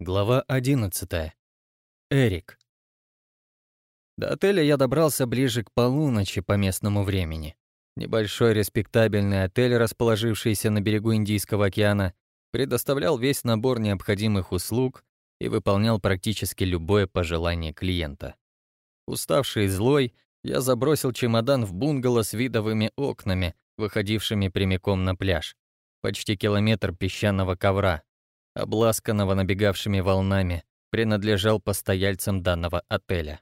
Глава 11. Эрик. До отеля я добрался ближе к полуночи по местному времени. Небольшой респектабельный отель, расположившийся на берегу Индийского океана, предоставлял весь набор необходимых услуг и выполнял практически любое пожелание клиента. Уставший и злой, я забросил чемодан в бунгало с видовыми окнами, выходившими прямиком на пляж. Почти километр песчаного ковра — обласканного набегавшими волнами, принадлежал постояльцам данного отеля.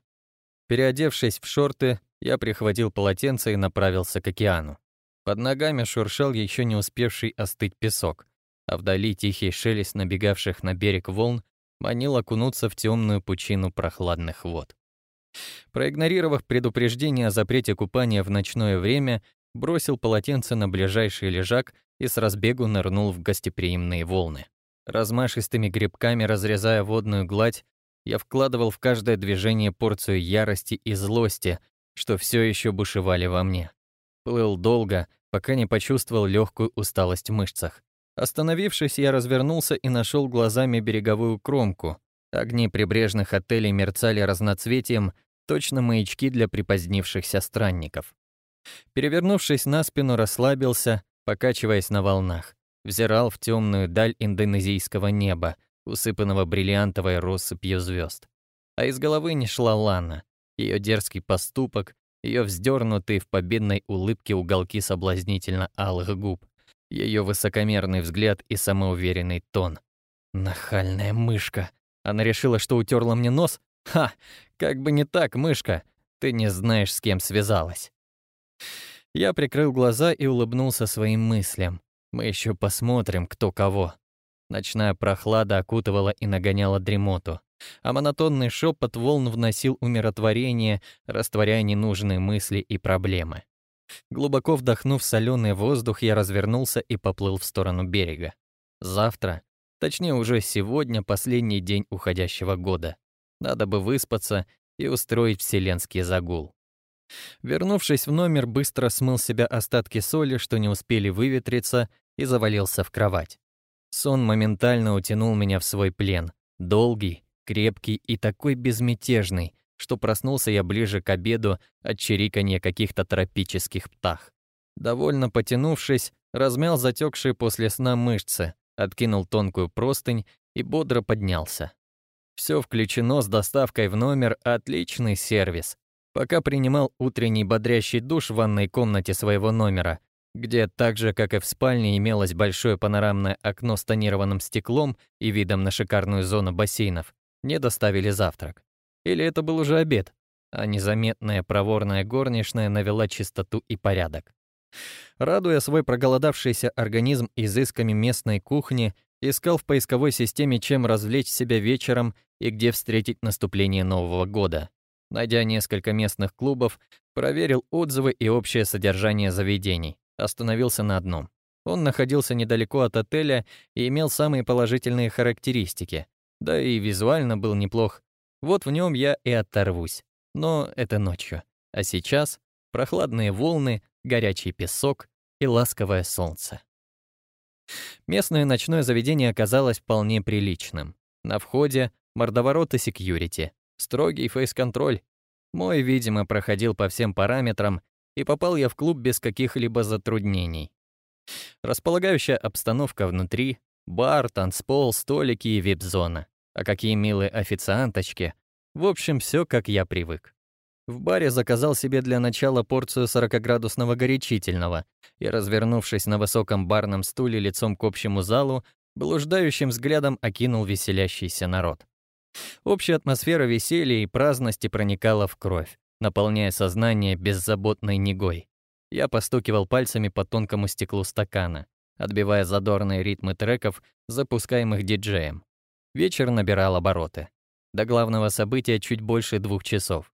Переодевшись в шорты, я прихватил полотенце и направился к океану. Под ногами шуршал еще не успевший остыть песок, а вдали тихий шелест набегавших на берег волн манил окунуться в темную пучину прохладных вод. Проигнорировав предупреждение о запрете купания в ночное время, бросил полотенце на ближайший лежак и с разбегу нырнул в гостеприимные волны. Размашистыми грибками разрезая водную гладь, я вкладывал в каждое движение порцию ярости и злости, что все еще бушевали во мне. Плыл долго, пока не почувствовал легкую усталость в мышцах. Остановившись, я развернулся и нашел глазами береговую кромку. Огни прибрежных отелей мерцали разноцветием, точно маячки для припозднившихся странников. Перевернувшись на спину, расслабился, покачиваясь на волнах взирал в темную даль индонезийского неба, усыпанного бриллиантовой россыпью звезд. А из головы не шла Лана, ее дерзкий поступок, ее вздернутые в победной улыбке уголки соблазнительно алых губ, ее высокомерный взгляд и самоуверенный тон. Нахальная мышка. Она решила, что утерла мне нос? Ха! Как бы не так, мышка. Ты не знаешь, с кем связалась. Я прикрыл глаза и улыбнулся своим мыслям. Мы еще посмотрим, кто кого. Ночная прохлада окутывала и нагоняла дремоту, а монотонный шепот волн вносил умиротворение, растворяя ненужные мысли и проблемы. Глубоко вдохнув соленый воздух, я развернулся и поплыл в сторону берега. Завтра, точнее уже сегодня, последний день уходящего года. Надо бы выспаться и устроить вселенский загул. Вернувшись в номер, быстро смыл себя остатки соли, что не успели выветриться, и завалился в кровать. Сон моментально утянул меня в свой плен. Долгий, крепкий и такой безмятежный, что проснулся я ближе к обеду от чириканья каких-то тропических птах. Довольно потянувшись, размял затекшие после сна мышцы, откинул тонкую простынь и бодро поднялся. Все включено с доставкой в номер, отличный сервис. Пока принимал утренний бодрящий душ в ванной комнате своего номера, где так же, как и в спальне, имелось большое панорамное окно с тонированным стеклом и видом на шикарную зону бассейнов, мне доставили завтрак. Или это был уже обед, а незаметная проворная горничная навела чистоту и порядок. Радуя свой проголодавшийся организм изысками местной кухни, искал в поисковой системе, чем развлечь себя вечером и где встретить наступление Нового года. Найдя несколько местных клубов, проверил отзывы и общее содержание заведений остановился на одном. Он находился недалеко от отеля и имел самые положительные характеристики. Да и визуально был неплох. Вот в нем я и оторвусь. Но это ночью. А сейчас прохладные волны, горячий песок и ласковое солнце. Местное ночное заведение оказалось вполне приличным. На входе мордовороты секьюрити, строгий фейс-контроль. Мой, видимо, проходил по всем параметрам и попал я в клуб без каких-либо затруднений. Располагающая обстановка внутри, бар, танцпол, столики и вип-зона. А какие милые официанточки. В общем, все как я привык. В баре заказал себе для начала порцию 40-градусного горячительного и, развернувшись на высоком барном стуле лицом к общему залу, блуждающим взглядом окинул веселящийся народ. Общая атмосфера веселья и праздности проникала в кровь наполняя сознание беззаботной негой. Я постукивал пальцами по тонкому стеклу стакана, отбивая задорные ритмы треков, запускаемых диджеем. Вечер набирал обороты. До главного события чуть больше двух часов.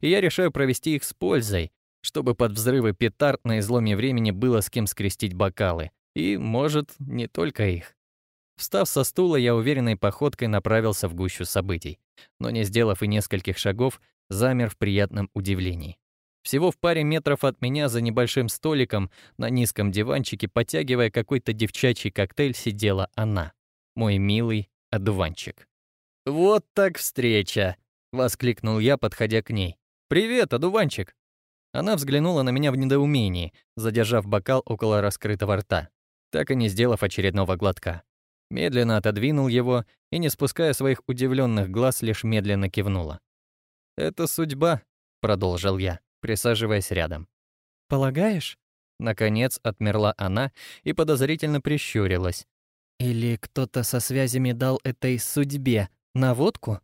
И я решаю провести их с пользой, чтобы под взрывы петард на изломе времени было с кем скрестить бокалы. И, может, не только их. Встав со стула, я уверенной походкой направился в гущу событий, но не сделав и нескольких шагов, замер в приятном удивлении. Всего в паре метров от меня за небольшим столиком на низком диванчике, потягивая какой-то девчачий коктейль, сидела она, мой милый одуванчик. «Вот так встреча!» — воскликнул я, подходя к ней. «Привет, одуванчик!» Она взглянула на меня в недоумении, задержав бокал около раскрытого рта, так и не сделав очередного глотка. Медленно отодвинул его и, не спуская своих удивленных глаз, лишь медленно кивнула. «Это судьба», — продолжил я, присаживаясь рядом. «Полагаешь?» Наконец отмерла она и подозрительно прищурилась. «Или кто-то со связями дал этой судьбе наводку?»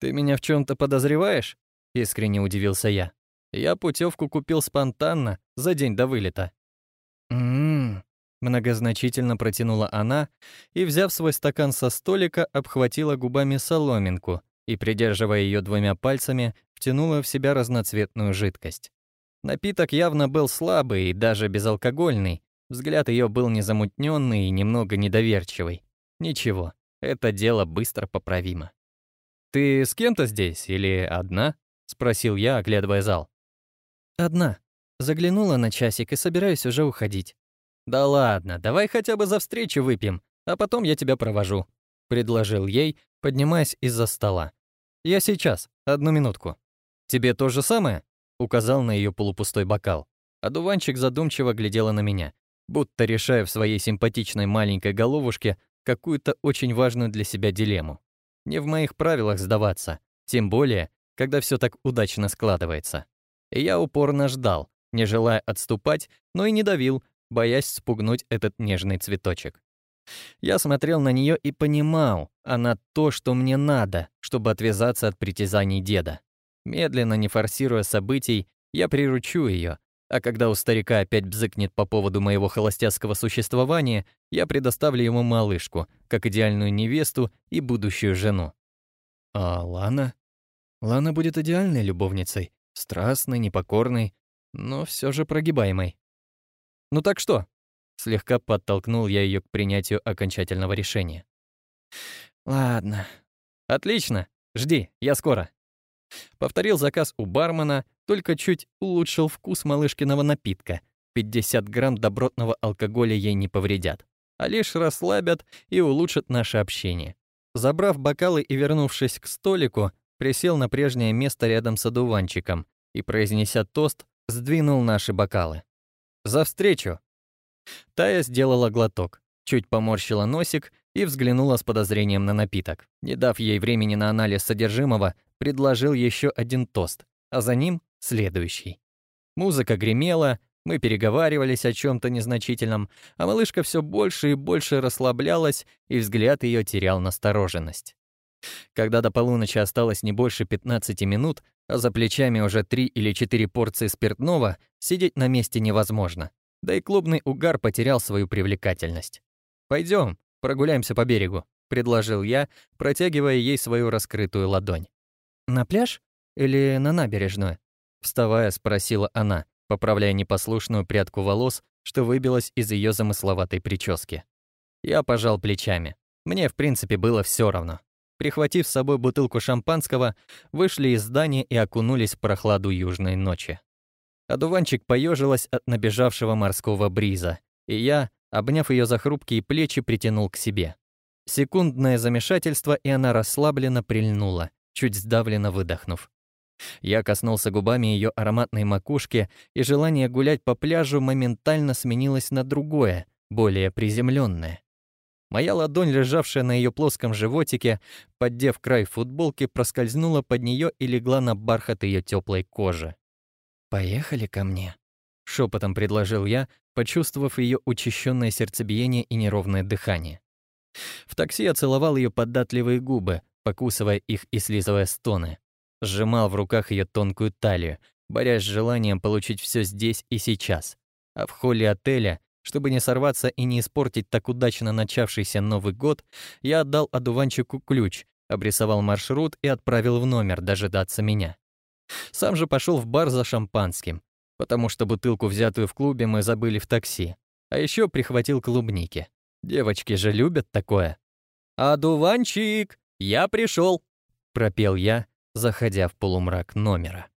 «Ты меня в чем то подозреваешь?» — искренне удивился я. «Я путевку купил спонтанно, за день до вылета». «М-м-м», многозначительно протянула она и, взяв свой стакан со столика, обхватила губами соломинку и, придерживая ее двумя пальцами, втянула в себя разноцветную жидкость. Напиток явно был слабый и даже безалкогольный. Взгляд ее был незамутненный и немного недоверчивый. Ничего, это дело быстро поправимо. «Ты с кем-то здесь или одна?» — спросил я, оглядывая зал. «Одна. Заглянула на часик и собираюсь уже уходить». «Да ладно, давай хотя бы за встречу выпьем, а потом я тебя провожу», — предложил ей, поднимаясь из-за стола. «Я сейчас, одну минутку». «Тебе то же самое?» — указал на ее полупустой бокал. А дуванчик задумчиво глядела на меня, будто решая в своей симпатичной маленькой головушке какую-то очень важную для себя дилемму. Не в моих правилах сдаваться, тем более, когда все так удачно складывается. И я упорно ждал, не желая отступать, но и не давил, боясь спугнуть этот нежный цветочек. Я смотрел на нее и понимал, она то, что мне надо, чтобы отвязаться от притязаний деда. Медленно, не форсируя событий, я приручу ее, а когда у старика опять бзыкнет по поводу моего холостяцкого существования, я предоставлю ему малышку, как идеальную невесту и будущую жену. А Лана? Лана будет идеальной любовницей, страстной, непокорной, но все же прогибаемой. Ну так что? Слегка подтолкнул я ее к принятию окончательного решения. Ладно. Отлично. Жди, я скоро. Повторил заказ у бармена, только чуть улучшил вкус малышкиного напитка. 50 грамм добротного алкоголя ей не повредят, а лишь расслабят и улучшат наше общение. Забрав бокалы и вернувшись к столику, присел на прежнее место рядом с одуванчиком и, произнеся тост, сдвинул наши бокалы. «За встречу!» Тая сделала глоток, чуть поморщила носик и взглянула с подозрением на напиток. Не дав ей времени на анализ содержимого, предложил еще один тост, а за ним следующий. Музыка гремела, мы переговаривались о чем то незначительном, а малышка все больше и больше расслаблялась, и взгляд ее терял настороженность. Когда до полуночи осталось не больше 15 минут, а за плечами уже три или четыре порции спиртного, сидеть на месте невозможно. Да и клубный угар потерял свою привлекательность. Пойдем, прогуляемся по берегу», — предложил я, протягивая ей свою раскрытую ладонь. «На пляж? Или на набережную?» Вставая, спросила она, поправляя непослушную прядку волос, что выбилась из ее замысловатой прически. Я пожал плечами. Мне, в принципе, было все равно. Прихватив с собой бутылку шампанского, вышли из здания и окунулись в прохладу южной ночи. Одуванчик поежилась от набежавшего морского бриза, и я, обняв ее за хрупкие плечи, притянул к себе. Секундное замешательство, и она расслабленно прильнула, чуть сдавленно выдохнув. Я коснулся губами ее ароматной макушки, и желание гулять по пляжу моментально сменилось на другое, более приземленное. Моя ладонь, лежавшая на ее плоском животике, поддев край футболки, проскользнула под нее и легла на бархат ее теплой кожи. «Поехали ко мне», — шепотом предложил я, почувствовав ее учащенное сердцебиение и неровное дыхание. В такси я целовал ее податливые губы, покусывая их и слизывая стоны. Сжимал в руках ее тонкую талию, борясь с желанием получить все здесь и сейчас. А в холле отеля, чтобы не сорваться и не испортить так удачно начавшийся Новый год, я отдал одуванчику ключ, обрисовал маршрут и отправил в номер дожидаться меня. Сам же пошел в бар за шампанским, потому что бутылку, взятую в клубе, мы забыли в такси. А еще прихватил клубники. Девочки же любят такое. «Одуванчик, я пришел!» — пропел я, заходя в полумрак номера.